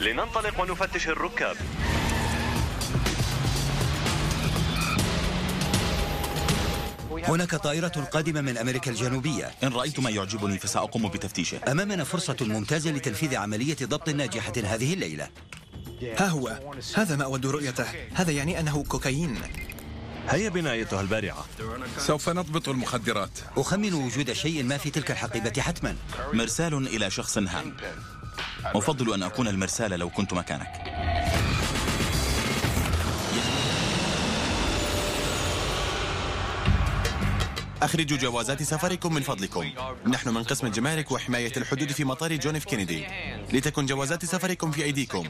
لننطلق ونفتش الركاب. هناك طائرة قادمة من أمريكا الجنوبية. إن رأيت ما يعجبني فسأقوم بتفتيشه. أمامنا فرصة ممتازة لتنفيذ عملية ضبط ناجحة هذه الليلة. ها هو. هذا ما أود رؤيته. هذا يعني أنه كوكايين. هيا بنا أيتها البارعة. سوف نضبط المخدرات. أخمن وجود شيء ما في تلك الحقيبة حتما. مرسال إلى شخص هام. أفضل أن أكون المرسال لو كنت مكانك. أخرجوا جوازات سفركم من فضلكم. نحن من قسم الجمارك وحماية الحدود في مطار جون إف كينيدي. لتكن جوازات سفركم في أيديكم.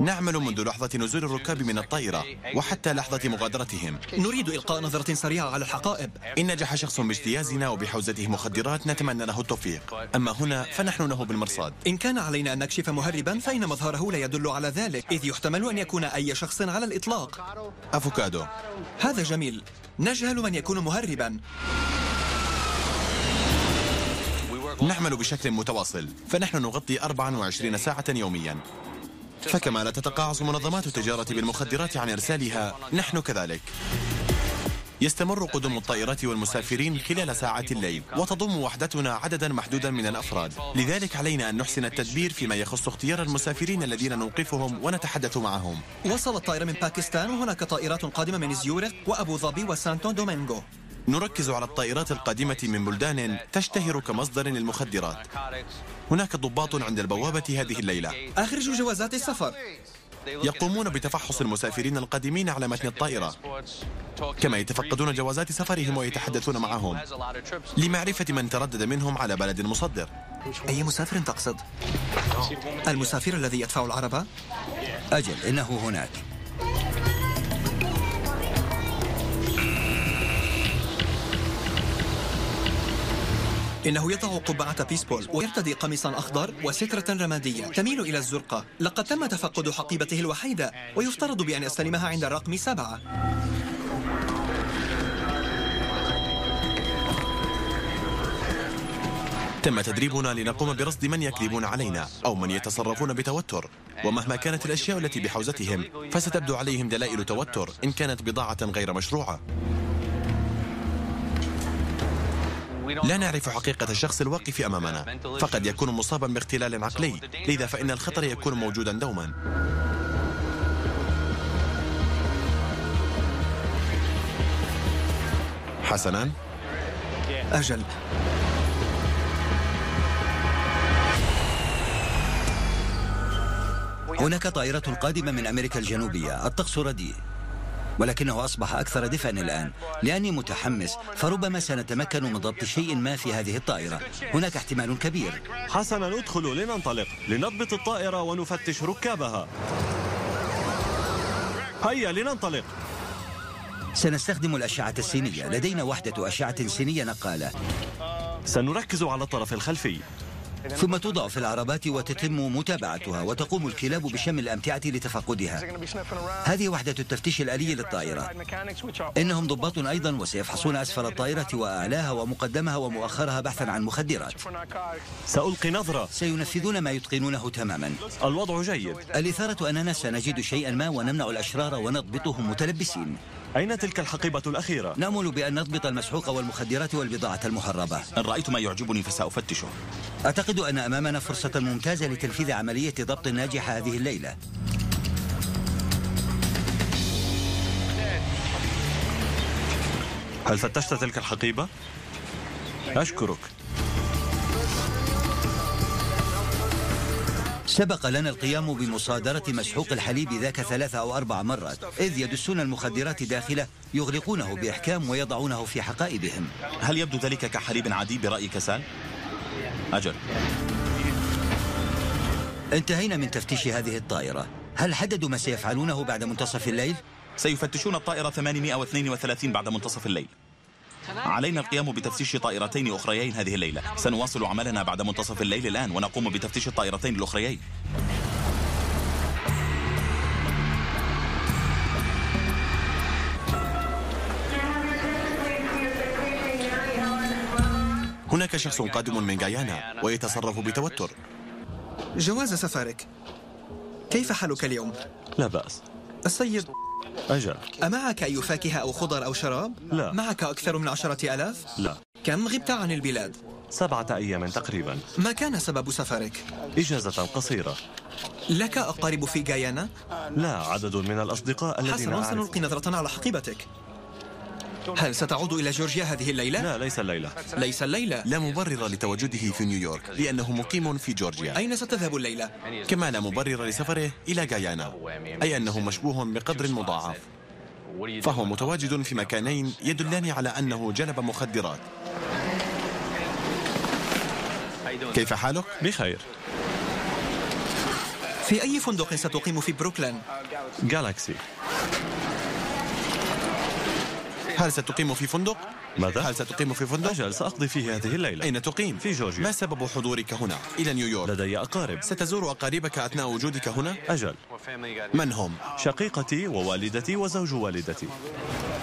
نعمل منذ لحظة نزول الركاب من الطائرة وحتى لحظة مغادرتهم. نريد إلقاء نظرة سريعة على الحقائب. إن نجح شخص باجتيازنا وبحوزته مخدرات نتمنى له التوفيق. أما هنا فنحن له بالمرصاد. إن كان علينا أن نكشف مهربا فإن مظهره لا يدل على ذلك إذ يحتمل أن يكون أي شخص على الإطلاق. أفوكادو. هذا جميل. نجهل من يكون مهربا. نعمل بشكل متواصل. فنحن نغطي 24 ساعة يوميا. فكما لا تتقاعس منظمات التجارة بالمخدرات عن إرسالها نحن كذلك. يستمر قدوم الطائرات والمسافرين خلال ساعات الليل وتضم وحدتنا عددا محدودا من الأفراد. لذلك علينا أن نحسن التدبير فيما يخص اختيار المسافرين الذين نوقفهم ونتحدث معهم. وصلت طائرة من باكستان وهناك طائرات قادمة من زيورخ وأبو ظبي وسانتو دومينغو. نركز على الطائرات القادمة من بلدان تشتهر كمصدر للمخدرات. هناك ضباط عند البوابة هذه الليلة. أخرجوا جوازات السفر. يقومون بتفحص المسافرين القادمين على متن الطائرة كما يتفقدون جوازات سفرهم ويتحدثون معهم لمعرفة من تردد منهم على بلد مصدر أي مسافر تقصد؟ المسافر الذي يدفع العربة؟ أجل إنه هناك إنه يضع قبعة بيسبول ويرتدي قميصا أخضر وسترة رمادية تميل إلى الزرقاء لقد تم تفقد حقيبته الوحيدة ويفترض بأن يستلمها عند الرقم سبعة. تم تدريبنا لنقوم برصد من يكذبون علينا أو من يتصرفون بتوتر. ومهما كانت الأشياء التي بحوزتهم فستبدو عليهم دلائل توتر إن كانت بضاعة غير مشروعة. لا نعرف حقيقة الشخص الواقف أمامنا. فقد يكون مصابا باختلال عقلي. لذا فإن الخطر يكون موجودا دوما. حسنا. أجل. هناك طائرة قادمة من أمريكا الجنوبية. الطقس رديء. ولكنه أصبح أكثر دفئا الآن. لأني متحمس فربما سنتمكن من ضبط شيء ما في هذه الطائرة. هناك احتمال كبير. حسنا ادخلوا لننطلق. لنضبط الطائرة ونفتش ركابها. هيا لننطلق. سنستخدم الأشعة السينية. لدينا وحدة أشعة سينية نقالة. سنركز على الطرف الخلفي. ثم توضع في العربات وتتم متابعتها وتقوم الكلاب بشم الأمتعة لتفقدها. هذه وحدة التفتيش الآلي للطائرة. إنهم ضباط أيضا وسيفحصون أسفل الطائرة وأعلاها ومقدمها ومؤخرها بحثا عن مخدرات. سألقي نظرة. سينفذون ما يتقنونه تماما. الوضع جيد. الإثارة أننا سنجد شيئا ما ونمنع الأشرار ونضبطهم متلبسين. أين تلك الحقيبة الأخيرة؟ نأمل بأن نضبط المسحوق والمخدرات والبضاعة المهربة إن رأيت ما يعجبني فسأفتشه أعتقد أن أمامنا فرصة ممتازة لتنفيذ عملية ضبط ناجحة هذه الليلة هل فتشت تلك الحقيبة؟ أشكرك سبق لنا القيام بمصادرة مسحوق الحليب ذاك ثلاث أو أربع مرات إذ يدسون المخدرات داخله يغلقونه بإحكام ويضعونه في حقائبهم هل يبدو ذلك كحليب عادي برأيك سال؟ أجل انتهينا من تفتيش هذه الطائرة هل حددوا ما سيفعلونه بعد منتصف الليل؟ سيفتشون الطائرة 832 بعد منتصف الليل علينا القيام بتفتيش طائرتين أخريين هذه الليلة. سنواصل عملنا بعد منتصف الليل الآن ونقوم بتفتيش الطائرتين الأخريين. هناك شخص قادم من غايانا ويتصرف بتوتر. جواز سفرك. كيف حالك اليوم؟ لا بأس. السيد أجل أمعك أي فاكهة أو خضر أو شراب؟ لا. معك أكثر من عشرة ألاف؟ لا كم غبت عن البلاد؟ سبعة أيام تقريبا ما كان سبب سفرك؟ إجازة قصيرة لك أقارب في غايانا؟ لا عدد من الأصدقاء الذين حسنا سنلقي نظرة على حقيبتك هل ستعود إلى جورجيا هذه الليلة؟ لا ليس الليلة ليس الليلة لا مبرر لتواجده في نيويورك لأنه مقيم في جورجيا أين ستذهب الليلة؟ كما لا مبرر لسفره إلى غايانا أي أنه مشبوه بقدر مضاعف فهو متواجد في مكانين يدلان على أنه جلب مخدرات كيف حالك؟ بخير في أي فندق ستقيم في بروكلين؟ جالاكسي هل ستقيم في فندق؟ ماذا؟ هل ستقيم في فندق؟ أجل سأقضي فيه هذه الليلة أين تقيم؟ في جورجيا. ما سبب حضورك هنا إلى نيويورك؟ لدي أقارب ستزور أقاربك أثناء وجودك هنا؟ أجل من هم؟ شقيقتي ووالدتي وزوج والدتي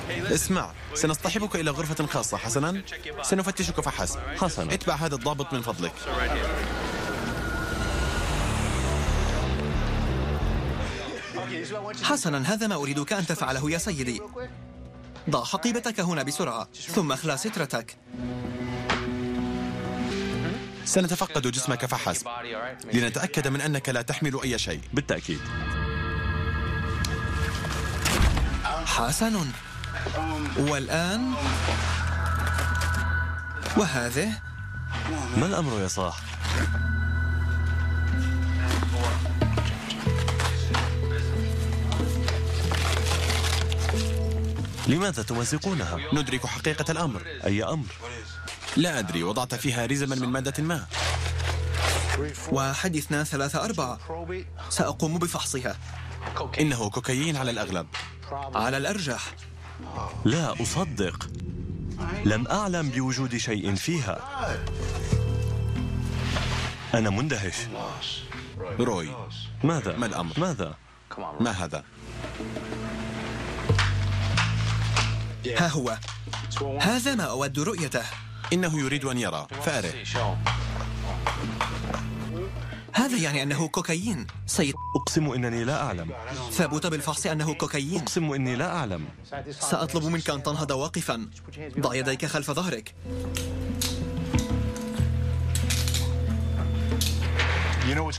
اسمع سنصطحبك إلى غرفة خاصة حسنا سنفتشك فحسب حسنا اتبع هذا الضابط من فضلك حسنا هذا ما أريدك أن تفعله يا سيدي ضع حقيبتك هنا بسرعة ثم اخلع سترتك. سنتفقد جسمك فحسب. لنتأكد من أنك لا تحمل أي شيء. بالتأكيد. حسن. والآن؟ وهذه؟ ما الأمر يا صاح؟ لماذا تمزقونها؟ ندرك حقيقة الأمر أي أمر؟ لا أدري وضعت فيها رزما من مادة ما واحد اثنان ثلاثة أربعة سأقوم بفحصها إنه كوكايين على الأغلب على الأرجح لا أصدق لم أعلم بوجود شيء فيها أنا مندهش روي ماذا؟ ما الأمر؟ ماذا؟ ما هذا؟ ها هو. هذا ما أود رؤيته. إنه يريد أن يرى. فأره. هذا يعني أنه كوكايين. سيد. أقسم إنني لا أعلم. ثبت بالفحص أنه كوكايين. أقسم إني لا أعلم. سأطلب منك أن تنهض واقفا. ضع يديك خلف ظهرك.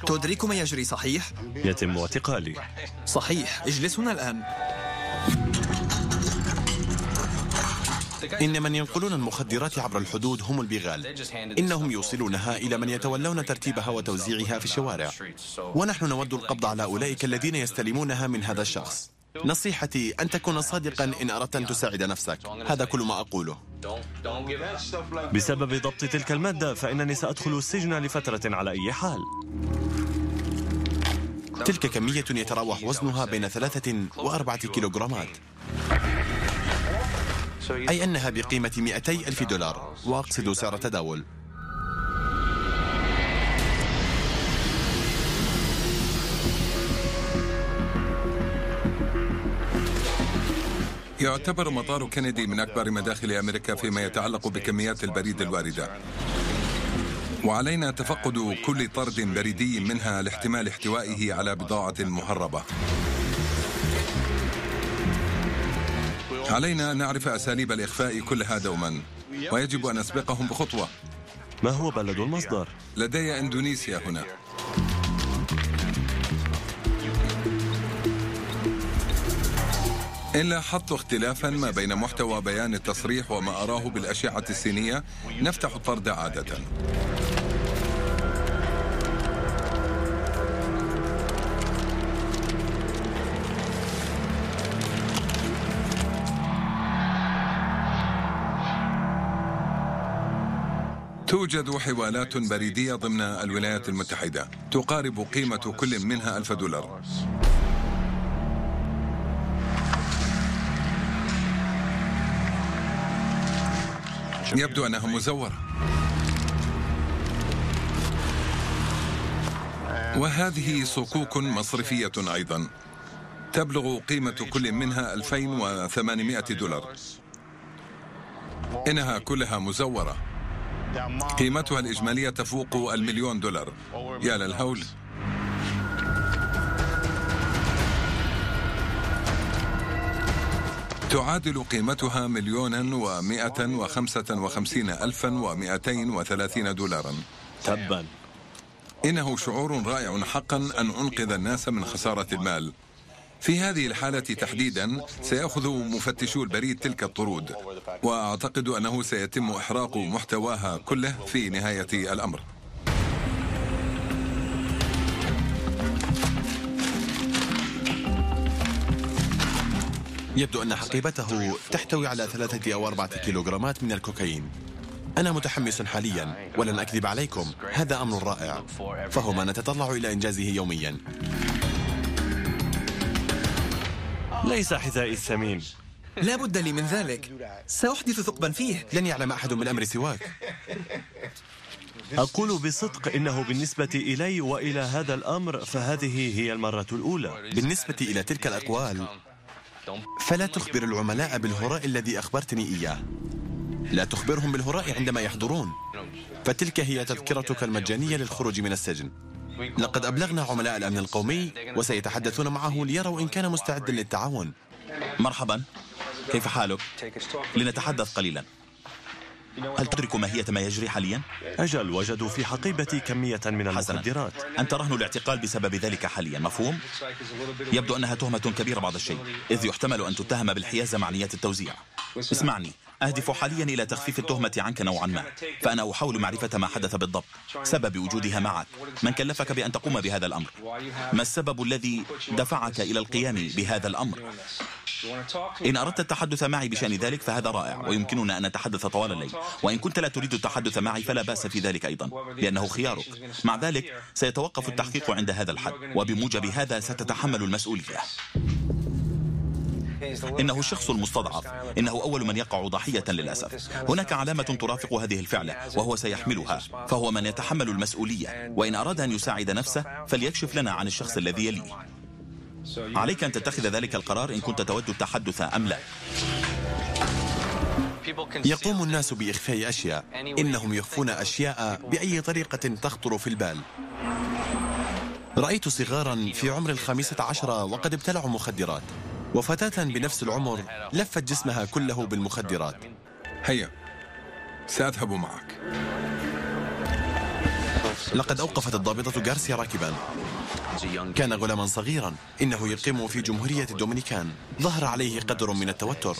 تدرك ما يجري صحيح؟ يتم اعتقالي. صحيح. اجلس هنا الآن. إن من ينقلون المخدرات عبر الحدود هم البغال. إنهم يوصلونها إلى من يتولون ترتيبها وتوزيعها في الشوارع. ونحن نود القبض على أولئك الذين يستلمونها من هذا الشخص. نصيحتي أن تكون صادقا إن أردت أن تساعد نفسك. هذا كل ما أقوله. بسبب ضبط تلك المادة فإنني سأدخل السجن لفترة على أي حال. تلك كمية يتراوح وزنها بين ثلاثة وأربعة كيلوغرامات. أي أنها بقيمة 200 ألف دولار. وأقصد سعر تداول يعتبر مطار كندي من أكبر مداخل أمريكا فيما يتعلق بكميات البريد الواردة. وعلينا تفقد كل طرد بريدي منها لاحتمال احتوائه على بضاعة مهربة. علينا أن نعرف أساليب الإخفاء كلها دوما ويجب أن نسبقهم بخطوة. ما هو بلد المصدر؟ لدي إندونيسيا هنا. إن لاحظت اختلافا ما بين محتوى بيان التصريح وما أراه بالأشعة السينية نفتح الطرد عادة. توجد حوالات بريدية ضمن الولايات المتحدة. تقارب قيمة كل منها ألف دولار. يبدو أنها مزورة. وهذه صكوك مصرفية أيضا. تبلغ قيمة كل منها 2800 دولار. إنها كلها مزورة. قيمتها الإجمالية تفوق المليون دولار. يا للهول. تعادل قيمتها مليونا ومائة وخمسة وخمسين ألفا ومائتين وثلاثين دولارا. تبا. إنه شعور رائع حقا أن أنقذ الناس من خسارة المال. في هذه الحالة تحديدا سيأخذ مفتشو البريد تلك الطرود وأعتقد أنه سيتم إحراق محتواها كله في نهاية الأمر. يبدو أن حقيبته تحتوي على ثلاثة أو أربعة كيلوغرامات من الكوكايين. أنا متحمس حاليا ولن أكذب عليكم هذا أمر رائع. فهو ما نتطلع إلى إنجازه يوميا. ليس حذائي الثمين لا بد لي من ذلك. سأحدث ثقبا فيه. لن يعلم أحد بالأمر سواك. أقول بصدق إنه بالنسبة إلي وإلى هذا الأمر فهذه هي المرة الأولى. بالنسبة إلى تلك الأقوال فلا تخبر العملاء بالهراء الذي أخبرتني إياه. لا تخبرهم بالهراء عندما يحضرون. فتلك هي تذكرتك المجانية للخروج من السجن. لقد أبلغنا عملاء الأمن القومي وسيتحدثون معه ليروا إن كان مستعدا للتعاون. مرحبا. كيف حالك؟ لنتحدث قليلا. هل تدرك ماهية ما يجري حاليا؟ أجل وجدوا في حقيبتي كمية من المخدرات. أنت رهن الاعتقال بسبب ذلك حاليا مفهوم؟ يبدو أنها تهمة كبيرة بعض الشيء إذ يحتمل أن تتهم بالحيازة مع نيات التوزيع. اسمعني. أهدف حاليا إلى تخفيف التهمة عنك نوعا ما فأنا أحاول معرفة ما حدث بالضبط سبب وجودها معك. من كلفك بأن تقوم بهذا الأمر؟ ما السبب الذي دفعك إلى القيام بهذا الأمر؟ إن أردت التحدث معي بشأن ذلك فهذا رائع ويمكننا أن نتحدث طوال الليل. وإن كنت لا تريد التحدث معي فلا بأس في ذلك أيضا لأنه خيارك. مع ذلك سيتوقف التحقيق عند هذا الحد وبموجب هذا ستتحمل المسؤولية. إنه الشخص المستضعف إنه أول من يقع ضحية للأسف. هناك علامة ترافق هذه الفعلة وهو سيحملها. فهو من يتحمل المسؤولية. وإن أراد أن يساعد نفسه فليكشف لنا عن الشخص الذي يليه. عليك أن تتخذ ذلك القرار إن كنت تود التحدث أم لا. يقوم الناس بإخفاء أشياء. إنهم يخفون أشياء بأي طريقة تخطر في البال. رأيت صغارا في عمر الخامسة عشرة وقد ابتلعوا مخدرات. وفتاة بنفس العمر لفت جسمها كله بالمخدرات. هيا سأذهب معك. لقد أوقفت الضابطة غارسيا راكبا. كان غلاما صغيرا. إنه يقيم في جمهورية الدومينيكان. ظهر عليه قدر من التوتر.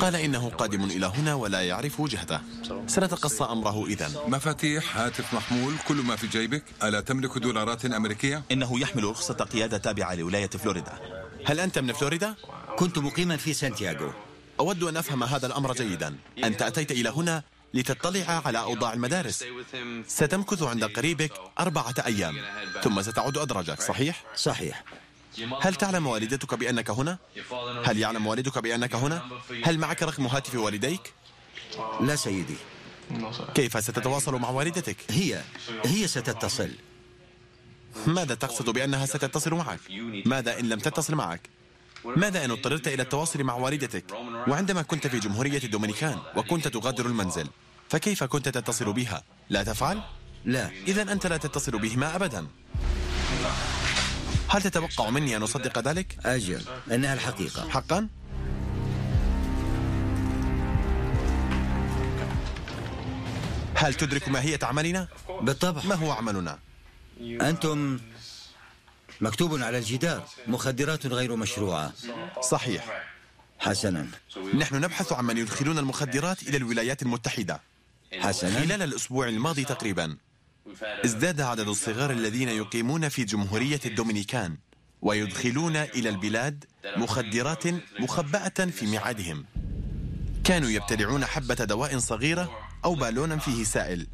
قال إنه قادم إلى هنا ولا يعرف وجهته. سنتقصى أمره إذن. مفاتيح هاتف محمول كل ما في جيبك. ألا تملك دولارات أمريكية؟ إنه يحمل رخصة قيادة تابعة لولاية فلوريدا. هل أنت من فلوريدا؟ كنت مقيما في سانتياغو أود أن أفهم هذا الأمر جيدا أنت أتيت إلى هنا لتطلع على أوضاع المدارس ستمكث عند قريبك أربعة أيام ثم ستعود أدرجك صحيح؟ صحيح هل تعلم والدتك بأنك هنا؟ هل يعلم والدك بأنك هنا؟ هل معك رقم هاتف والديك؟ لا سيدي كيف ستتواصل مع والدتك؟ هي هي ستتصل ماذا تقصد بأنها ستتصل معك؟ ماذا إن لم تتصل معك؟ ماذا إن اضطررت إلى التواصل مع والدتك وعندما كنت في جمهورية الدومينيكان وكنت تغادر المنزل فكيف كنت تتصل بها؟ لا تفعل؟ لا إذا أنت لا تتصل بهما أبدا هل تتوقع مني أن أصدق ذلك؟ أجل إنها الحقيقة حقا؟ هل تدرك ماهية عملنا؟ بالطبع ما هو عملنا؟ أنتم مكتوب على الجدار مخدرات غير مشروعة. صحيح. حسنا. نحن نبحث عن من يدخلون المخدرات إلى الولايات المتحدة. حسنا. خلال الأسبوع الماضي تقريبا ازداد عدد الصغار الذين يقيمون في جمهورية الدومينيكان ويدخلون إلى البلاد مخدرات مخبأة في ميعادهم. كانوا يبتلعون حبة دواء صغيرة أو بالونا فيه سائل.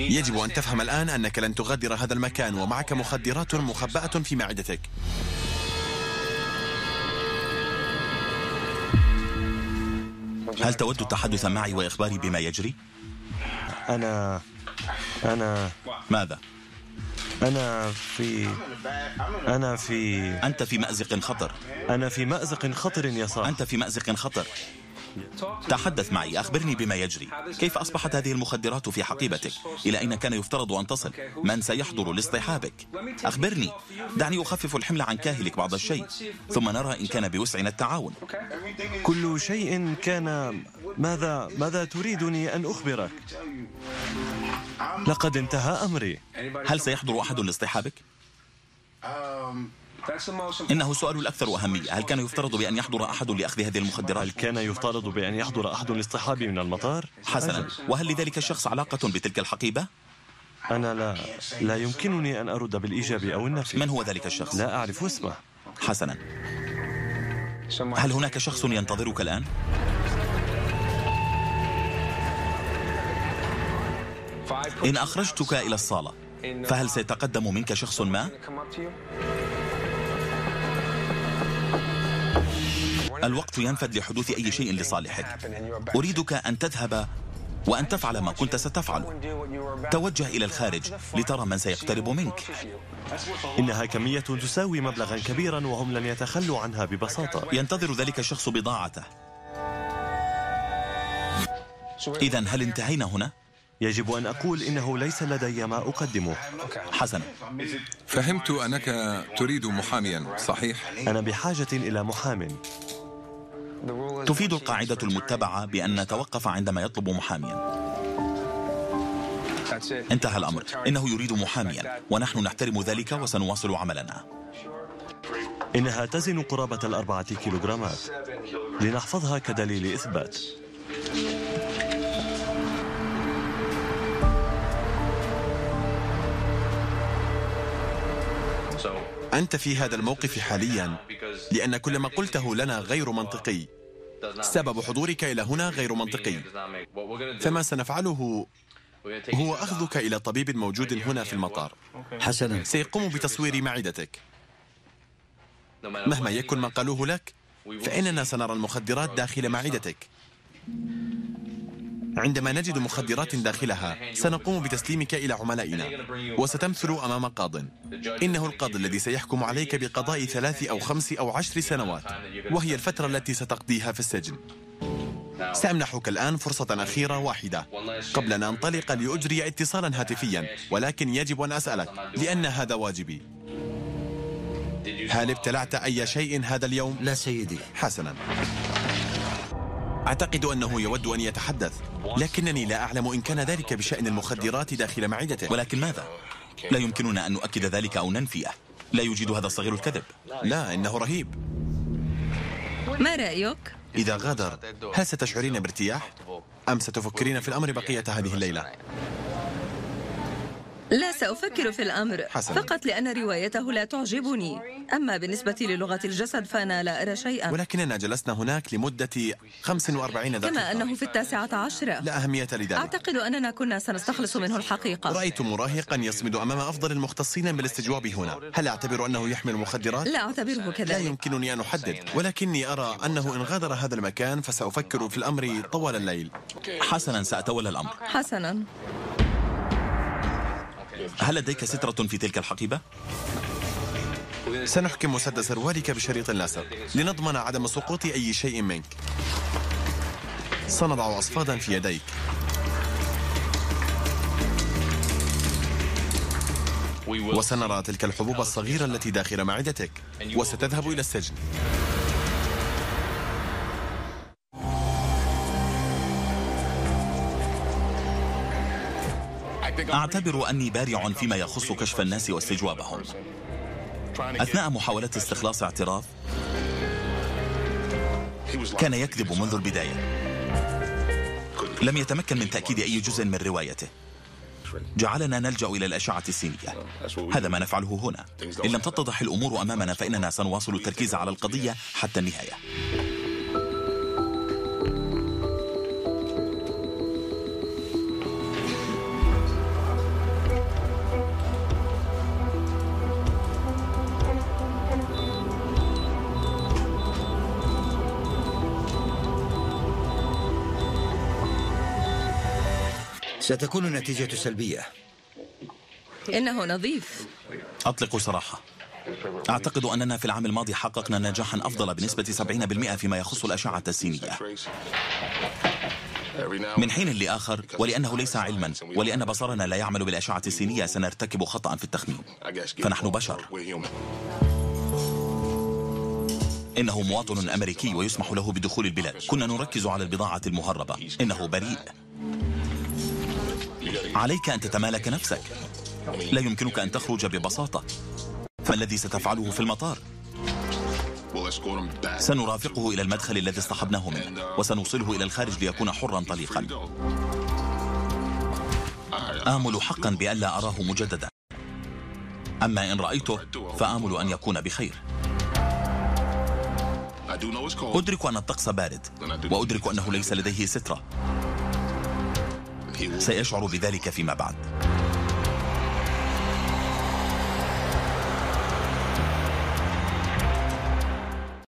يجب أن تفهم الآن أنك لن تغادر هذا المكان ومعك مخدرات مخبأة في معدتك هل تود التحدث معي وإخباري بما يجري؟ أنا أنا ماذا؟ أنا في أنا في أنت في مأزق خطر أنا في مأزق خطر يا صاح أنت في مأزق خطر تحدث معي أخبرني بما يجري. كيف أصبحت هذه المخدرات في حقيبتك؟ إلى أين كان يفترض أن تصل؟ من سيحضر لاصطحابك؟ أخبرني. دعني أخفف الحمل عن كاهلك بعض الشيء ثم نرى إن كان بوسعنا التعاون. كل شيء كان ماذا ماذا تريدني أن أخبرك؟ لقد انتهى أمري. هل سيحضر أحد لاصطحابك؟ إنه سؤال الأكثر أهمية هل كان يفترض بأن يحضر أحد لأخذ هذه المخدرات؟ هل كان يفترض بأن يحضر أحد لاصطحابي من المطار؟ حسنا وهل لذلك الشخص علاقة بتلك الحقيبة؟ أنا لا لا يمكنني أن أرد بالإيجاب أو النفي من هو ذلك الشخص؟ لا أعرف اسمه حسنا هل هناك شخص ينتظرك الآن؟ إن أخرجتك إلى الصالة فهل سيتقدم منك شخص ما؟ الوقت ينفد لحدوث أي شيء لصالحك. أريدك أن تذهب وأن تفعل ما كنت ستفعل. توجه إلى الخارج لترى من سيقترب منك. إنها كمية تساوي مبلغا كبيرا وهم لن يتخلوا عنها ببساطة. ينتظر ذلك الشخص بضاعته. إذا هل انتهينا هنا؟ يجب أن أقول إنه ليس لدي ما أقدمه. حسنا. فهمت أنك تريد محاميا صحيح؟ أنا بحاجة إلى محام. تفيد القاعدة المتبعة بأن نتوقف عندما يطلب محاميا. انتهى الأمر. إنه يريد محاميا ونحن نحترم ذلك وسنواصل عملنا. إنها تزن قرابة الأربعة كيلوغرامات. لنحفظها كدليل إثبات. أنت في هذا الموقف حاليا. لأن كل ما قلته لنا غير منطقي. سبب حضورك إلى هنا غير منطقي. فما سنفعله هو أخذك إلى طبيب موجود هنا في المطار. حسنا. سيقوم بتصوير معدتك. مهما يكن ما قالوه لك فإننا سنرى المخدرات داخل معدتك. عندما نجد مخدرات داخلها سنقوم بتسليمك إلى عملائنا وستمثل أمام قاض. إنه القاضي الذي سيحكم عليك بقضاء ثلاث أو خمس أو عشر سنوات وهي الفترة التي ستقضيها في السجن. سأمنحك الآن فرصة أخيرة واحدة. قبل أن أنطلق لأجري اتصالا هاتفيا ولكن يجب أن أسألك لأن هذا واجبي. هل ابتلعت أي شيء هذا اليوم؟ لا سيدي. حسنا. أعتقد أنه يود أن يتحدث لكنني لا أعلم إن كان ذلك بشأن المخدرات داخل معدته ولكن ماذا؟ لا يمكننا أن نؤكد ذلك أو ننفيه لا يوجد هذا الصغير الكذب لا إنه رهيب ما رأيك؟ إذا غادر هل ستشعرين بارتياح؟ أم ستفكرين في الأمر بقية هذه الليلة؟ لا سأفكر في الأمر حسنا. فقط لأن روايته لا تعجبني. أما بالنسبة للغة الجسد فأنا لا أرى شيئا. ولكننا جلسنا هناك لمدة 45 دقيقة. كما أنه في التاسعة عشرة. لا أهمية لذلك. أعتقد أننا كنا سنستخلص منه الحقيقة. رأيت مراهقا يصمد أمام أفضل المختصين بالاستجواب هنا. هل أعتبر أنه يحمل مخدرات؟ لا أعتبره لا كذلك يمكنني أن أحدد. ولكني أرى أنه إن غادر هذا المكان فسأفكر في الأمر طوال الليل. حسنا سأتولى الأمر. حسنا. هل لديك سترة في تلك الحقيبة؟ سنحكم مسد سروالك بشريط لاسر لنضمن عدم سقوط أي شيء منك. سنضع أصفادا في يديك. وسنرى تلك الحبوب الصغيرة التي داخل معدتك وستذهب إلى السجن. أعتبر أني بارع فيما يخص كشف الناس واستجوابهم. أثناء محاولة استخلاص اعتراف كان يكذب منذ البداية. لم يتمكن من تأكيد أي جزء من روايته. جعلنا نلجأ إلى الأشعة السينية. هذا ما نفعله هنا. إن لم تتضح الأمور أمامنا فإننا سنواصل التركيز على القضية حتى النهاية. ستكون النتيجة سلبية. إنه نظيف. أطلقوا سراحة أعتقد أننا في العام الماضي حققنا نجاحا أفضل بنسبة 70% فيما يخص الأشعة السينية من حين لآخر ولأنه ليس علما ولأن بصرنا لا يعمل بالأشعة السينية سنرتكب خطأ في التخمين. فنحن بشر. إنه مواطن أمريكي ويسمح له بدخول البلاد. كنا نركز على البضاعة المهربة. إنه بريء. عليك أن تتمالك نفسك. لا يمكنك أن تخرج ببساطة. فما الذي ستفعله في المطار؟ سنرافقه إلى المدخل الذي اصطحبناه منه وسنوصله إلى الخارج ليكون حرا طليقا. آمل حقا بألا أراه مجددا. أما إن رأيته فآمل أن يكون بخير. أدرك أن الطقس بارد وأدرك أنه ليس لديه سترة. سيشعر بذلك فيما بعد.